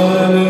Amen.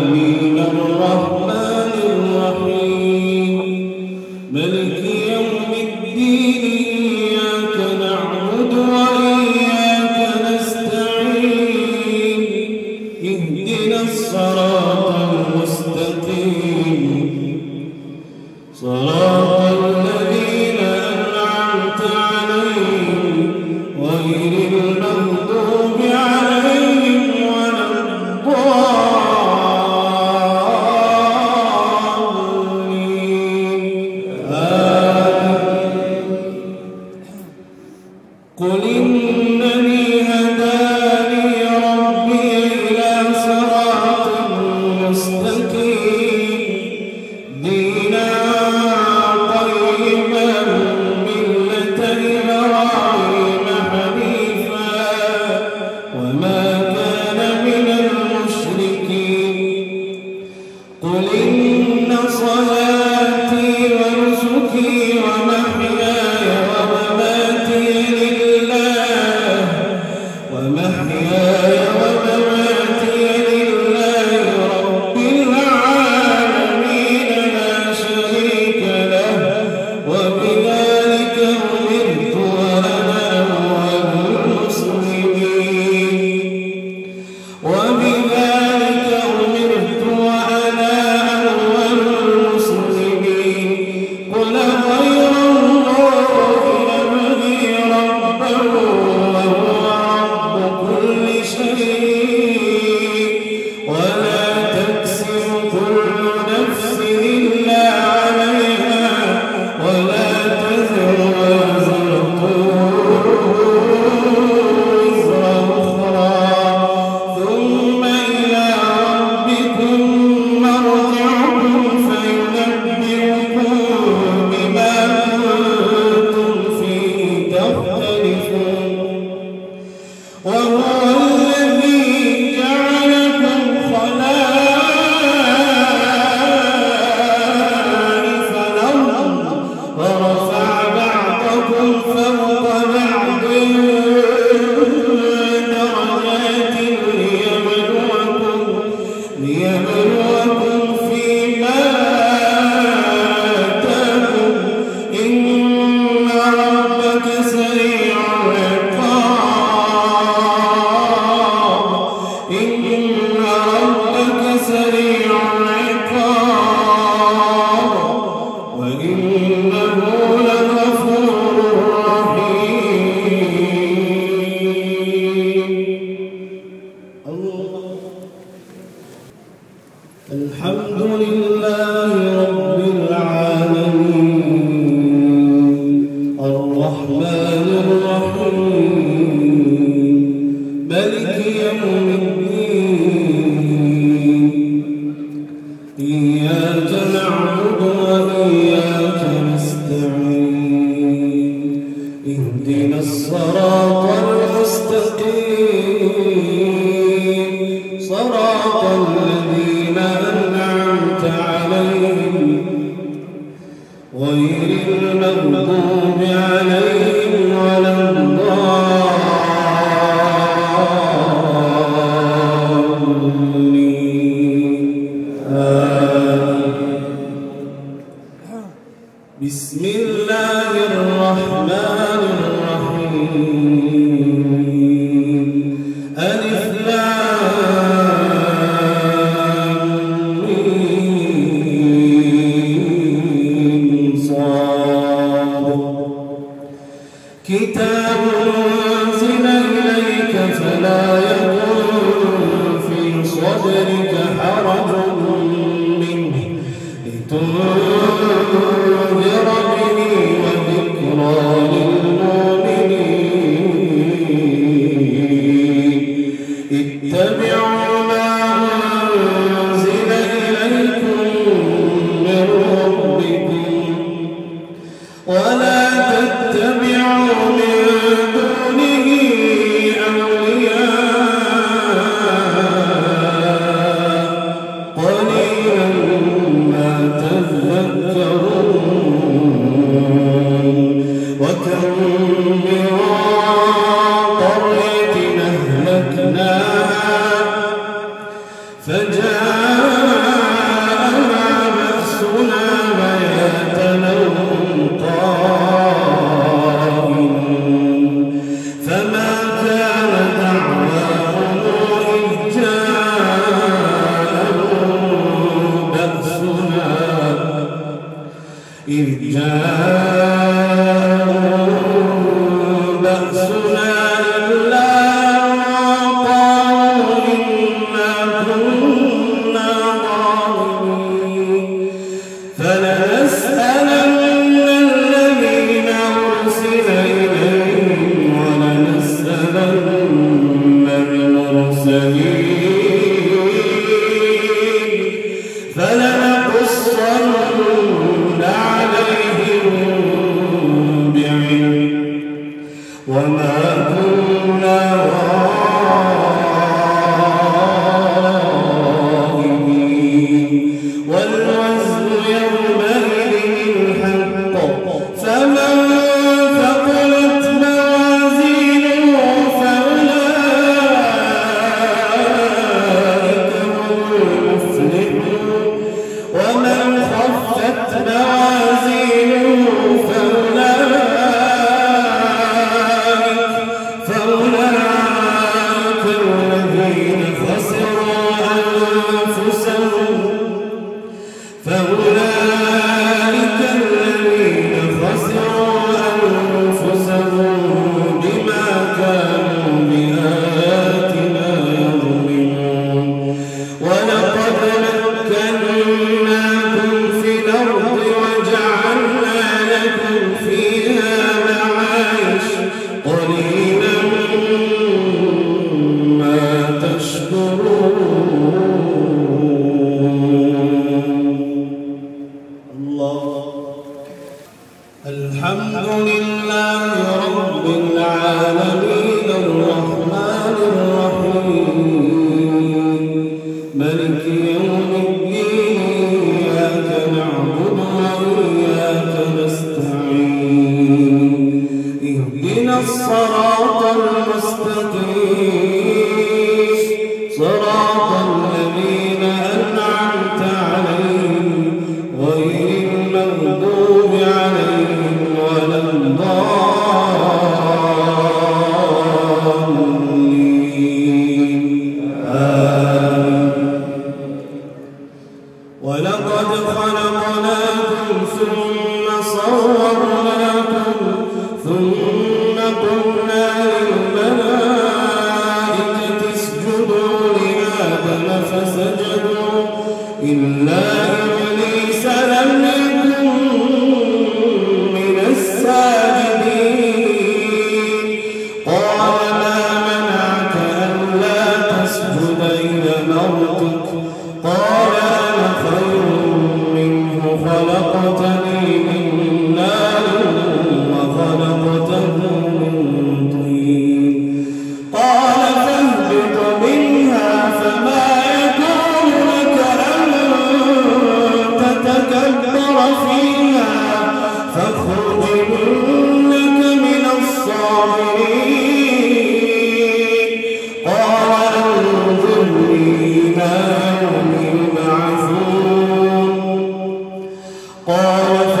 إياك نعبد فيها Oh.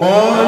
قال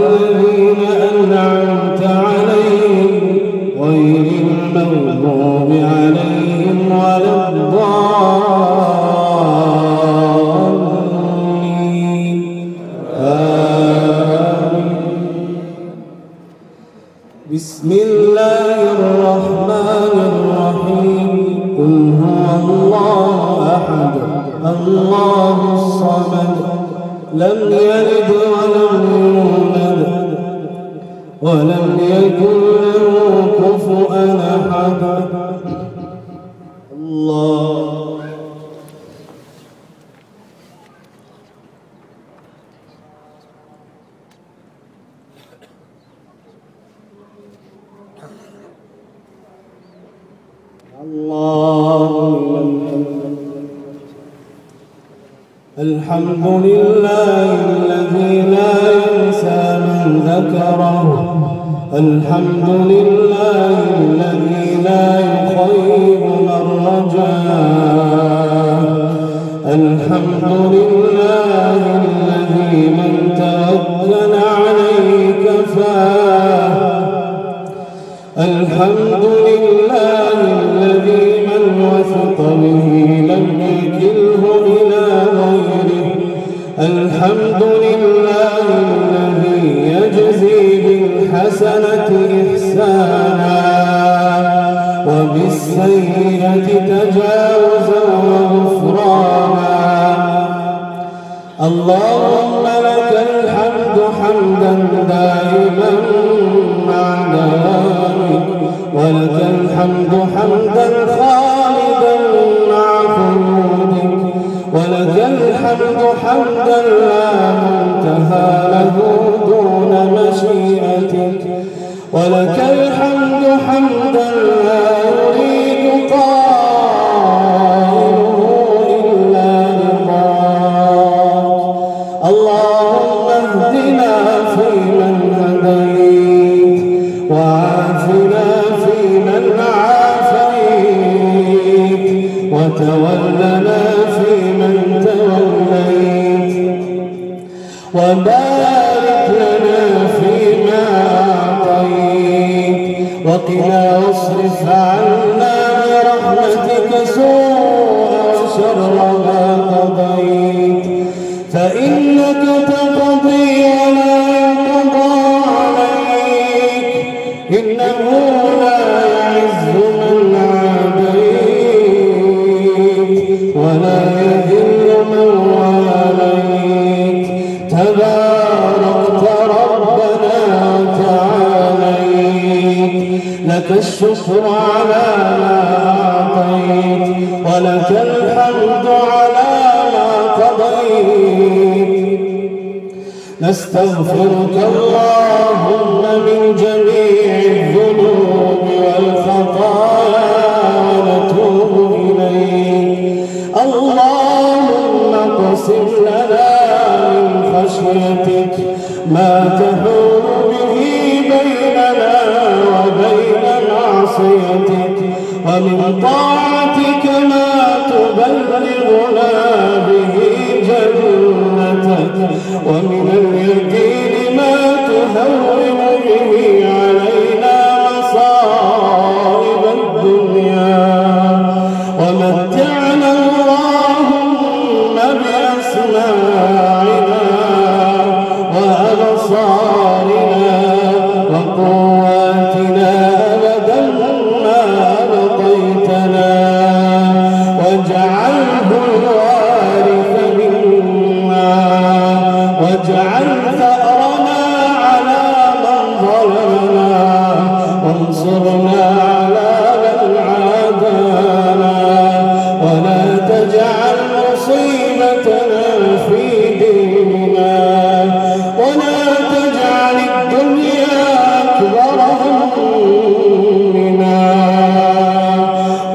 الحمد لله الذي لا ينسى من ذكره. الحمد لله الذي لا يخيب من رجاه. الحمد لله الذي من توكل عليك فاه. الحمد السيئة تجاوزا وغفرانا اللهم لك الحمد حمدا دائما مع دوامك ولك الحمد حمدا خالدا مع خلودك ولك الحمد حمدا لا منتهى له دون مشيئتك ولك الحمد حمدا You. الشكر على ما أعطيت ولك الحمد على ما قضيت. نستغفرك الله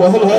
মহল হয়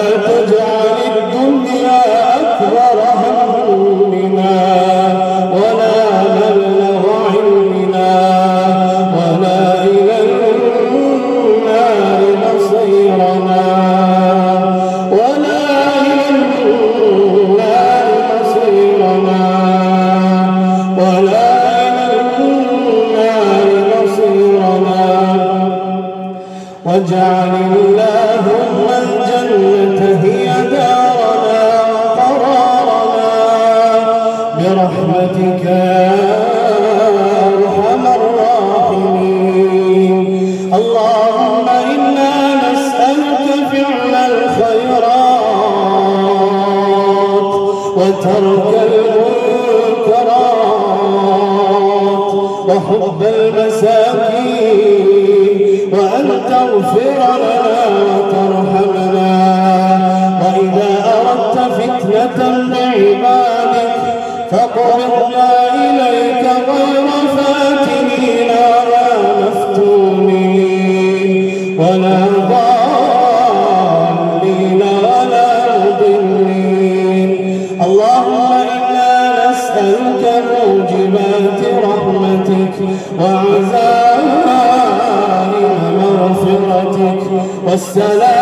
السلام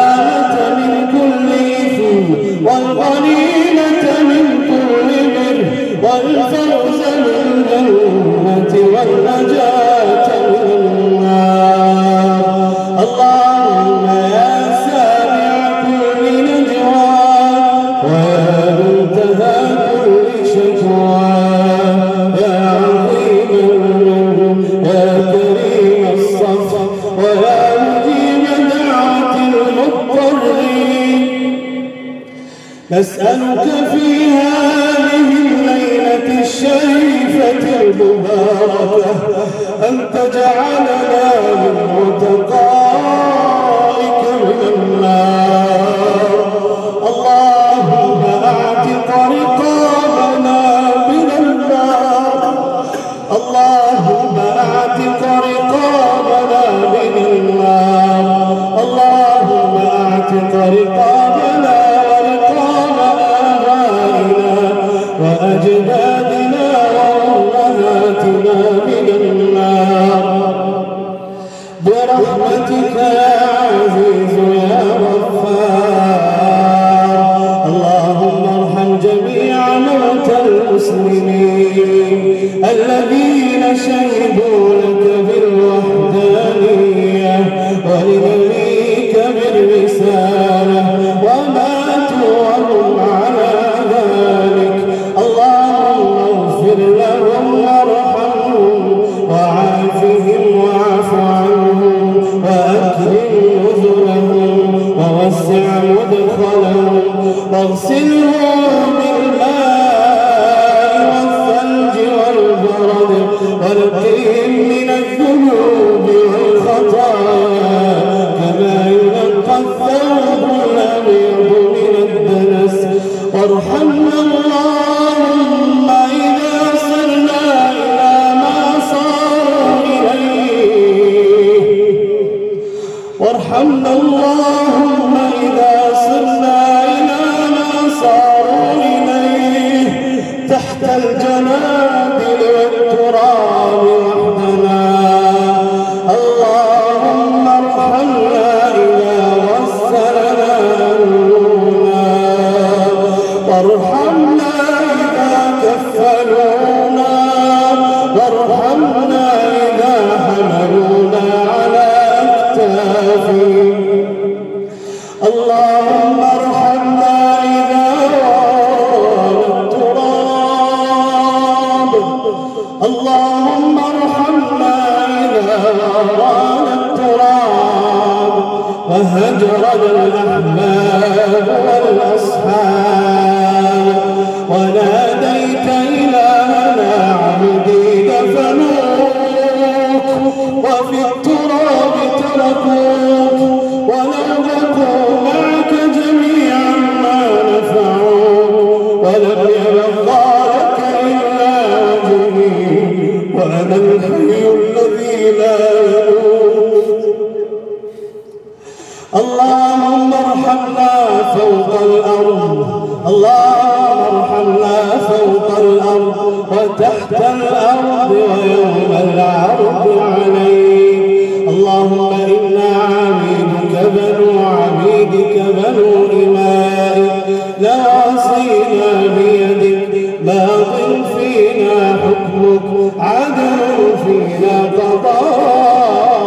وحملها فوق الأرض وتحت الأرض ويوم العرض عليه اللهم إنا عبيدك بنو عبيدك بنو إمائك. لا عصينا بيدك باطل فينا حكمك عدل فينا قضاءك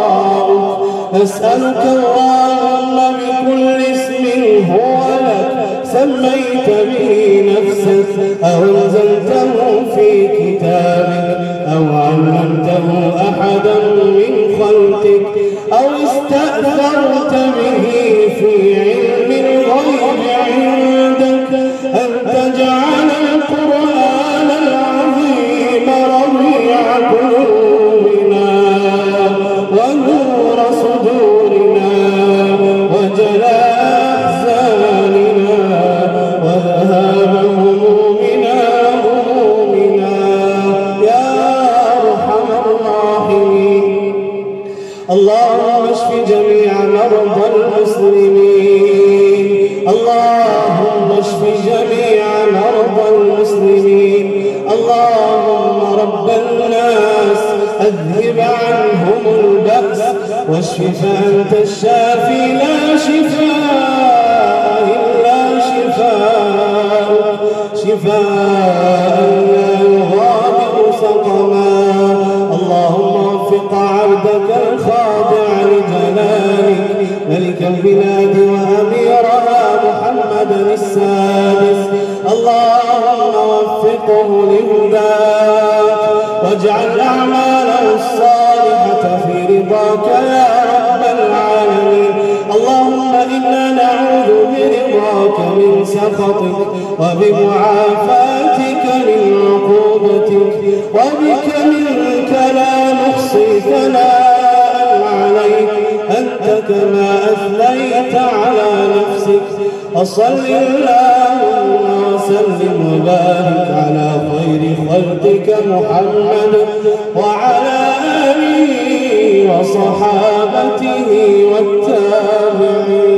نسألك نفسك أو اللهم رب الناس أذهب عنهم البأس واشف فأنت الشافي لا شفاء إلا شفاء شفاء لا يغادر سقما. اللهم وفق عبدك الخاضع لجلالك ملك البلاد وأميرها محمدا السادس. وفقه لهداك واجعل أعماله الصالحة في رضاك يا رب العالمين. اللهم إنا نعوذ برضاك من سخطك وبمعافاتك من عقوبتك وبك منك لا نحصي ثناء عليك. أنت كما أثنيت على نفسك. وصل اللهم وسلم وبارك على خير خلقك محمد وعلى آله وصحابته والتابعين.